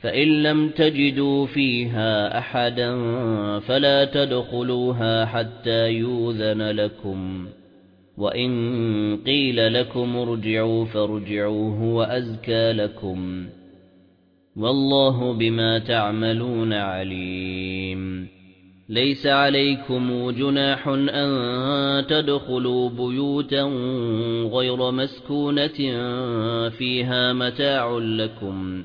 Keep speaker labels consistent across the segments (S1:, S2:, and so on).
S1: فَإِن لَّمْ تَجِدُوا فِيهَا أَحَدًا فَلَا تَدْخُلُوهَا حَتَّى يُؤْذَنَ لَكُمْ وَإِن قِيلَ لَكُمْ ارْجِعُوا فَارْجِعُوا هُوَ أَزْكَى لَكُمْ وَاللَّهُ بِمَا تَعْمَلُونَ عَلِيمٌ لَيْسَ عَلَيْكُمْ جُنَاحٌ أَن تَدْخُلُوا بُيُوتًا غَيْرَ مَسْكُونَةٍ فِيهَا مَتَاعٌ لَكُمْ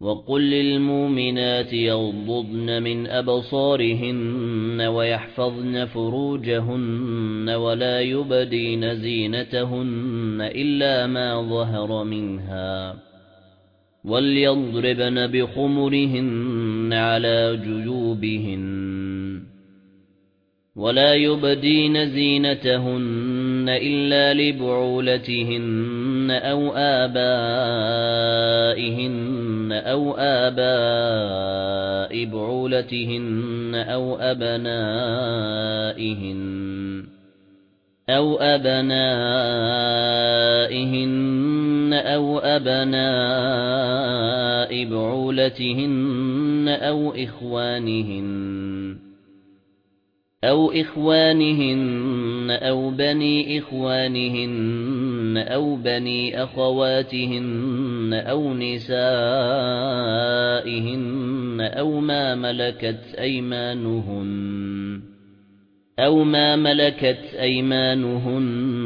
S1: وَقُل لِّلْمُؤْمِنَاتِ يَغْضُضْنَ مِنْ أَبْصَارِهِنَّ وَيَحْفَظْنَ فُرُوجَهُنَّ وَلَا يُبْدِينَ زِينَتَهُنَّ إِلَّا مَا ظَهَرَ مِنْهَا وَلْيَضْرِبْنَ بِخُمُرِهِنَّ عَلَى جُيُوبِهِنَّ وَلَا يُبْدِينَ زِينَتَهُنَّ إِلَّا لِبُعُولَتِهِنَّ أَوْ آبَائِهِنَّ أَوْ آبَاءِ بُعُولَتِهِنَّ أَوْ أَبْنَائِهِنَّ أَوْ أَبْنَائِهِنَّ أَوْ أَبْنَاءِ بُعُولَتِهِنَّ أَوْ إِخْوَانِهِنَّ أَوْ إِخْوَانِهِنَّ أَوْ بَنِي إِخْوَانِهِنَّ أَوْ بَنِي أَخَوَاتِهِنَّ أَوْ نِسَائِهِنَّ أَوْ مَا مَلَكَتْ أَيْمَانُهُنَّ أَوْ مَا مَلَكَتْ أَيْمَانُهُنَّ